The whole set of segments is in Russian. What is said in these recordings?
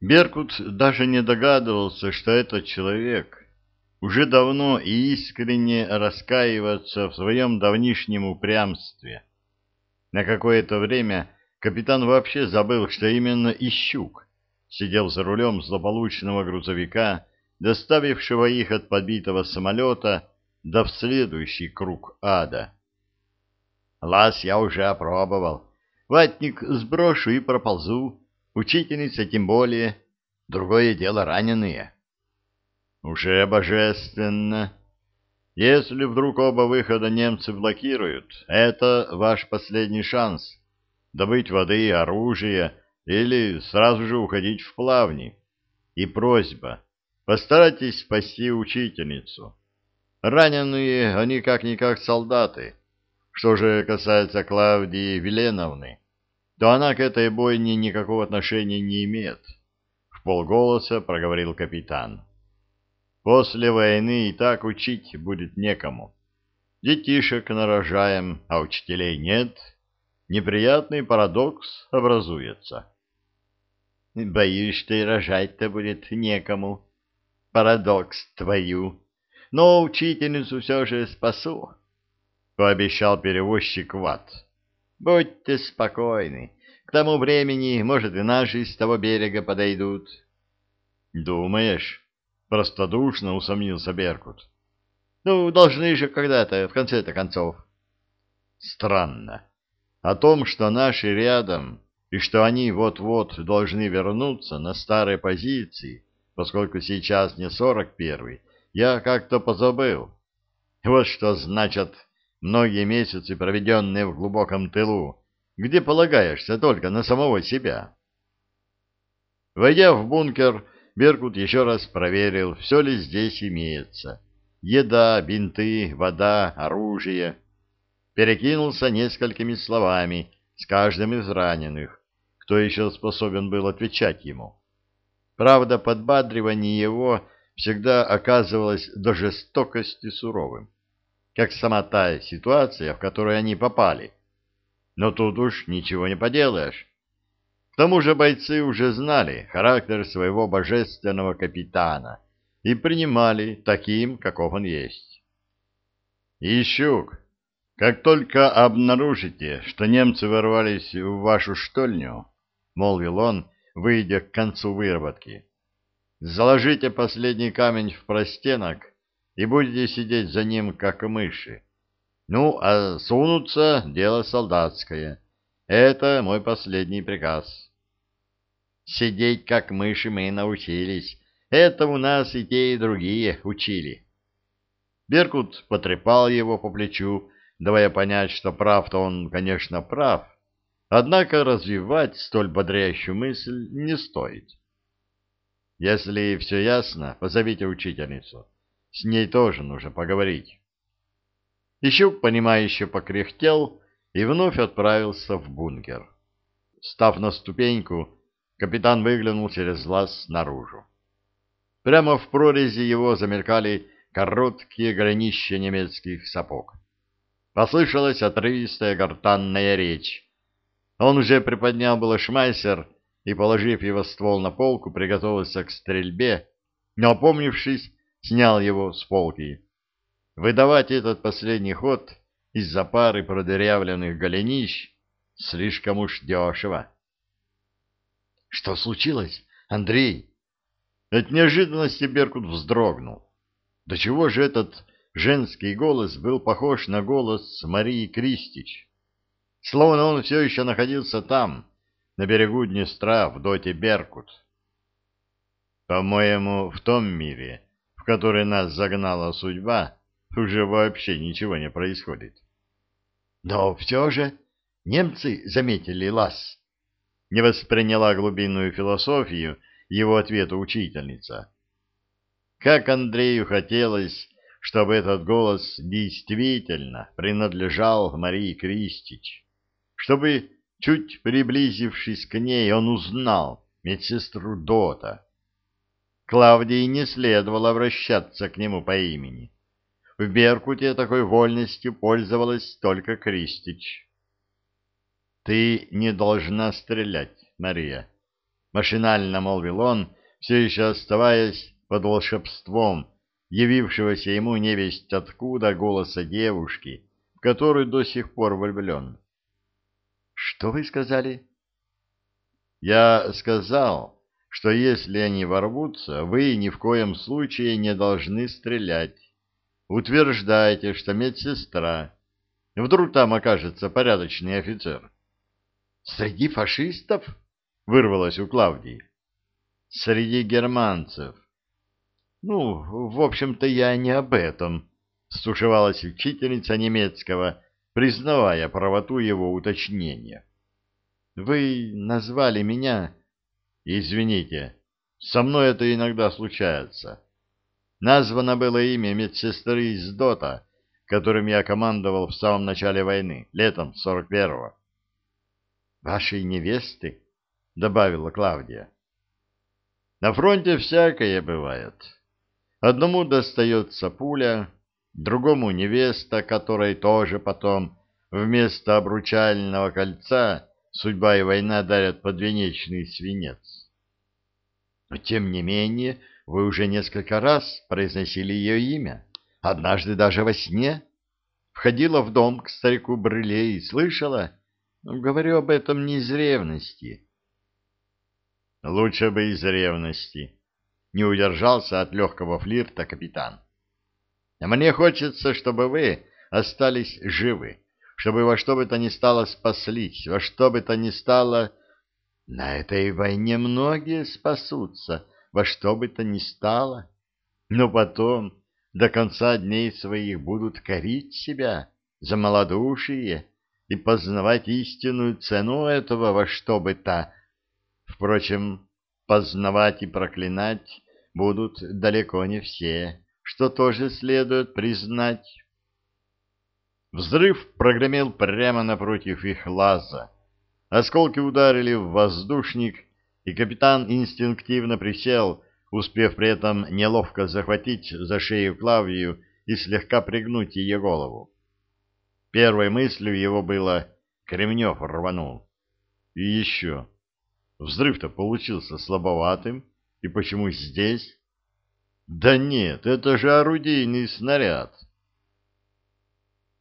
Беркут даже не догадывался, что этот человек уже давно и искренне раскаивается в своем давнишнем упрямстве. На какое-то время капитан вообще забыл, что именно Ищук сидел за рулем злополучного грузовика, доставившего их от подбитого самолета до в следующий круг ада. Лаз я уже опробовал. Ватник сброшу и проползу. Учительница тем более. Другое дело раненые. Уже божественно. Если вдруг оба выхода немцы блокируют, это ваш последний шанс. Добыть воды и оружие или сразу же уходить в плавни. И просьба. Постарайтесь спасти учительницу. Раненые они как-никак солдаты. Что же касается Клавдии Веленовны, то она к этой бойне никакого отношения не имеет. В полголоса проговорил капитан. После войны и так учить будет некому. Детишек нарожаем, а учителей нет. Неприятный парадокс образуется. Боюсь, что и рожать-то будет некому. Парадокс твою. Но учительницу все же спасу, — пообещал перевозчик Ватт. Будьте спокойны. К тому времени, может, и наши с того берега подойдут. Думаешь? Простодушно усомнился Беркут. Ну, должны же когда-то, в конце-то концов. Странно. О том, что наши рядом, и что они вот-вот должны вернуться на старые позиции, поскольку сейчас не сорок первый, я как-то позабыл. Вот что значит многие месяцы, проведенные в глубоком тылу, где полагаешься только на самого себя. Войдя в бункер, Беркут еще раз проверил, все ли здесь имеется. Еда, бинты, вода, оружие. Перекинулся несколькими словами с каждым из раненых, кто еще способен был отвечать ему. Правда, подбадривание его всегда оказывалось до жестокости суровым как сама та ситуация, в которую они попали. Но тут уж ничего не поделаешь. К тому же бойцы уже знали характер своего божественного капитана и принимали таким, каков он есть. «Ищук, как только обнаружите, что немцы ворвались в вашу штольню, — молвил он, выйдя к концу выработки, — заложите последний камень в простенок — и будете сидеть за ним, как мыши. Ну, а сунуться — дело солдатское. Это мой последний приказ. Сидеть, как мыши, мы научились. Это у нас и те, и другие учили. Беркут потрепал его по плечу, давая понять, что прав-то он, конечно, прав, однако развивать столь бодрящую мысль не стоит. Если все ясно, позовите учительницу. С ней тоже нужно поговорить. Ищук, понимающе покряхтел и вновь отправился в бункер. Став на ступеньку, капитан выглянул через глаз наружу. Прямо в прорези его замелькали короткие гранища немецких сапог. Послышалась отрывистая гортанная речь. Он уже приподнял было шмайсер и, положив его ствол на полку, приготовился к стрельбе, но, опомнившись, снял его с полки. Выдавать этот последний ход из-за пары продырявленных голенищ слишком уж дешево. — Что случилось, Андрей? От неожиданности Беркут вздрогнул. До чего же этот женский голос был похож на голос Марии Кристич? Словно он все еще находился там, на берегу Днестра, в доте Беркут. По-моему, в том мире который нас загнала судьба, уже вообще ничего не происходит. Но все же немцы заметили лаз. Не восприняла глубинную философию его ответа учительница. Как Андрею хотелось, чтобы этот голос действительно принадлежал Марии Кристич, чтобы, чуть приблизившись к ней, он узнал медсестру Дота, Клавдии не следовало обращаться к нему по имени. В Беркуте такой вольностью пользовалась только Кристич. «Ты не должна стрелять, Мария», — Машинально молвил он, все еще оставаясь под волшебством явившегося ему невесть откуда голоса девушки, в которую до сих пор влюблен. — Что вы сказали? — Я сказал, что если они ворвутся, вы ни в коем случае не должны стрелять. Утверждаете, что медсестра. Вдруг там окажется порядочный офицер. — Среди фашистов? — вырвалось у Клавдии. — Среди германцев. Ну, в общем-то, я не об этом, стушевалась учительница немецкого, признавая правоту его уточнения. Вы назвали меня... Извините, со мной это иногда случается. Названо было имя медсестры из ДОТа, которым я командовал в самом начале войны, летом 41-го. «Вашей невесты?» — добавила Клавдия. «На фронте всякое бывает. Одному достается пуля, другому невеста, которой тоже потом вместо обручального кольца судьба и война дарят подвенечный свинец. Но тем не менее вы уже несколько раз произносили ее имя, однажды даже во сне. Входила в дом к старику Брыле и слышала. Говорю об этом не из ревности. Лучше бы из ревности, не удержался от легкого флирта капитан. Мне хочется, чтобы вы остались живы, чтобы во что бы то ни стало спаслись, во что бы то ни стало... На этой войне многие спасутся, во что бы то ни стало, но потом до конца дней своих будут корить себя за малодушие и познавать истинную цену этого во что бы то. Впрочем, познавать и проклинать будут далеко не все, что тоже следует признать. Взрыв прогремел прямо напротив их лаза. Осколки ударили в воздушник, и капитан инстинктивно присел, успев при этом неловко захватить за шею Клавию и слегка пригнуть ее голову. Первой мыслью его было «Кремнев рванул». И еще. Взрыв-то получился слабоватым, и почему здесь? Да нет, это же орудийный снаряд.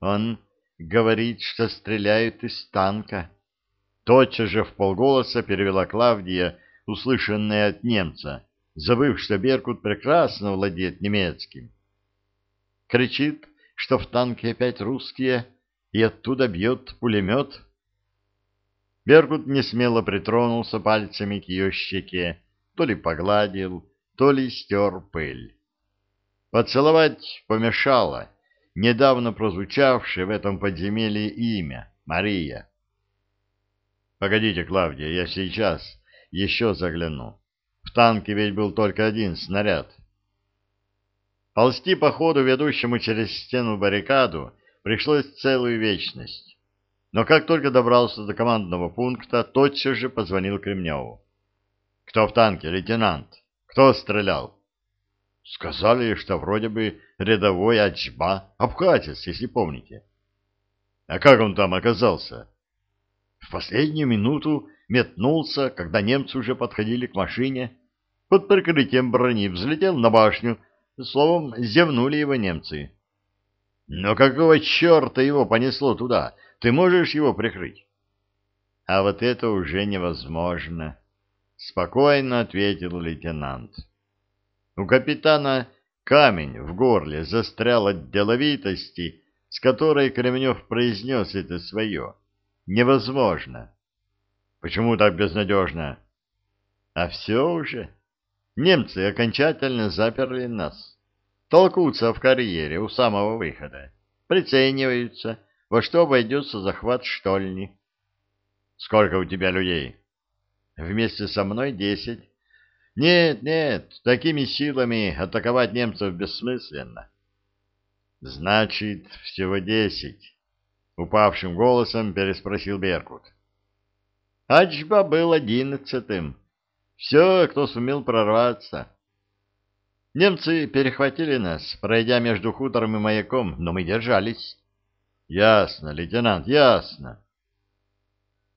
Он говорит, что стреляют из танка. Тотчас же в полголоса перевела Клавдия, услышанная от немца, забыв, что Беркут прекрасно владеет немецким. Кричит, что в танке опять русские, и оттуда бьет пулемет. Беркут несмело притронулся пальцами к ее щеке, то ли погладил, то ли стер пыль. Поцеловать помешало недавно прозвучавшее в этом подземелье имя — Мария. «Погодите, Клавдия, я сейчас еще загляну. В танке ведь был только один снаряд». Ползти по ходу, ведущему через стену баррикаду, пришлось целую вечность. Но как только добрался до командного пункта, тотчас же позвонил Кремневу. Кто в танке, лейтенант? Кто стрелял? Сказали, что вроде бы рядовой Ачба, абхазец, если помните. А как он там оказался? В последнюю минуту метнулся, когда немцы уже подходили к машине. Под прикрытием брони взлетел на башню. Словом, зевнули его немцы. Но какого черта его понесло туда? Ты можешь его прикрыть? А вот это уже невозможно. — спокойно ответил лейтенант. У капитана камень в горле застрял от деловитости, с которой Кремнев произнес это свое. Невозможно. Почему так безнадежно? А все уже. Немцы окончательно заперли нас. Толкутся в карьере у самого выхода. Прицениваются, во что обойдется захват штольни. Сколько у тебя людей? Вместе со мной десять. Нет, нет, такими силами атаковать немцев бессмысленно. Значит, всего десять. Упавшим голосом переспросил Беркут. Ачба был одиннадцатым. Все, кто сумел прорваться. Немцы перехватили нас, пройдя между хутором и маяком, но мы держались. Ясно, лейтенант, ясно.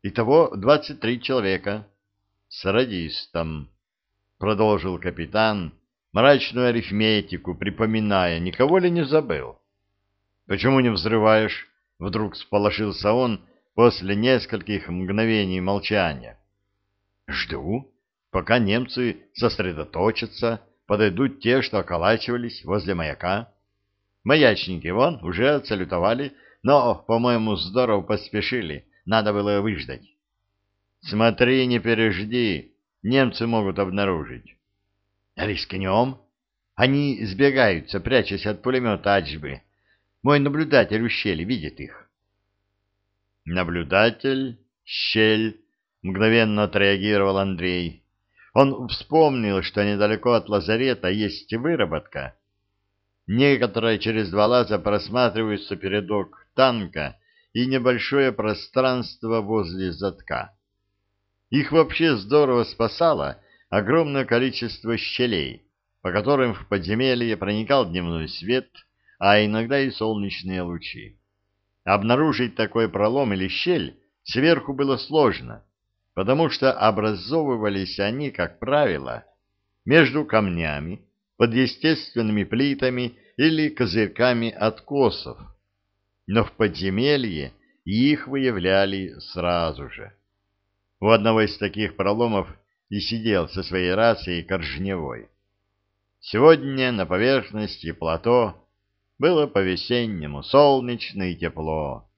Итого двадцать три человека. с радистом, — продолжил капитан, мрачную арифметику припоминая, никого ли не забыл. — Почему не взрываешь? — вдруг сполошился он после нескольких мгновений молчания. — Жду, пока немцы сосредоточатся, подойдут те, что околачивались возле маяка. Маячники вон уже отсалютовали, но, по-моему, здорово поспешили, надо было выждать. Смотри, не пережди, немцы могут обнаружить. Рискнем. Они сбегаются, прячась от пулемета Аджбы. Мой наблюдатель у щели видит их. Наблюдатель, щель, мгновенно отреагировал Андрей. Он вспомнил, что недалеко от лазарета есть выработка. Некоторые через два лаза просматриваются передок танка и небольшое пространство возле затка. Их вообще здорово спасало огромное количество щелей, по которым в подземелье проникал дневной свет, а иногда и солнечные лучи. Обнаружить такой пролом или щель сверху было сложно, потому что образовывались они, как правило, между камнями, под естественными плитами или козырьками откосов. Но в подземелье их выявляли сразу же. У одного из таких проломов и сидел со своей рацией Коржневой. Сегодня на поверхности плато было по-весеннему солнечно и тепло,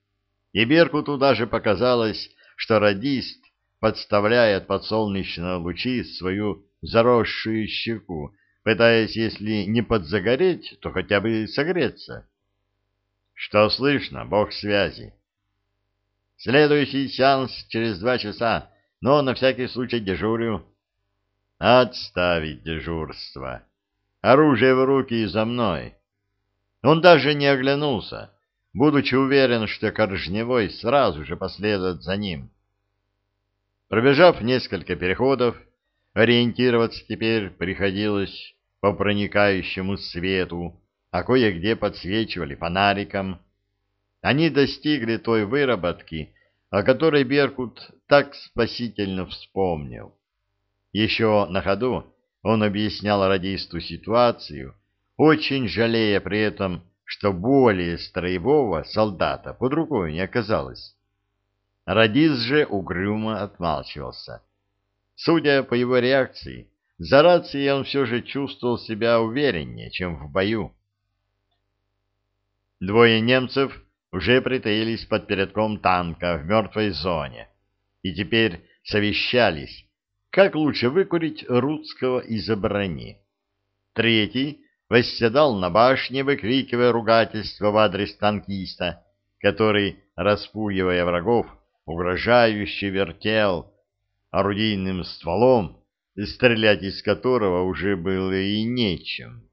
и Беркуту даже показалось, что радист подставляет под солнечные лучи свою заросшую щеку, пытаясь, если не подзагореть, то хотя бы согреться. Что слышно, бог связи? Следующий сеанс через два часа но на всякий случай дежурю. Отставить дежурство. Оружие в руки и за мной. Он даже не оглянулся, будучи уверен, что Коржневой сразу же последует за ним. Пробежав несколько переходов, ориентироваться теперь приходилось по проникающему свету, а кое-где подсвечивали фонариком. Они достигли той выработки, о которой Беркут так спасительно вспомнил. Еще на ходу он объяснял радисту ситуацию, очень жалея при этом, что более строевого солдата под рукой не оказалось. Радист же угрюмо отмалчивался. Судя по его реакции, за рацией он все же чувствовал себя увереннее, чем в бою. Двое немцев уже притаились под передком танка в мертвой зоне и теперь совещались, как лучше выкурить русского из брони. Третий восседал на башне, выкрикивая ругательство в адрес танкиста, который, распугивая врагов, угрожающе вертел орудийным стволом, стрелять из которого уже было и нечем.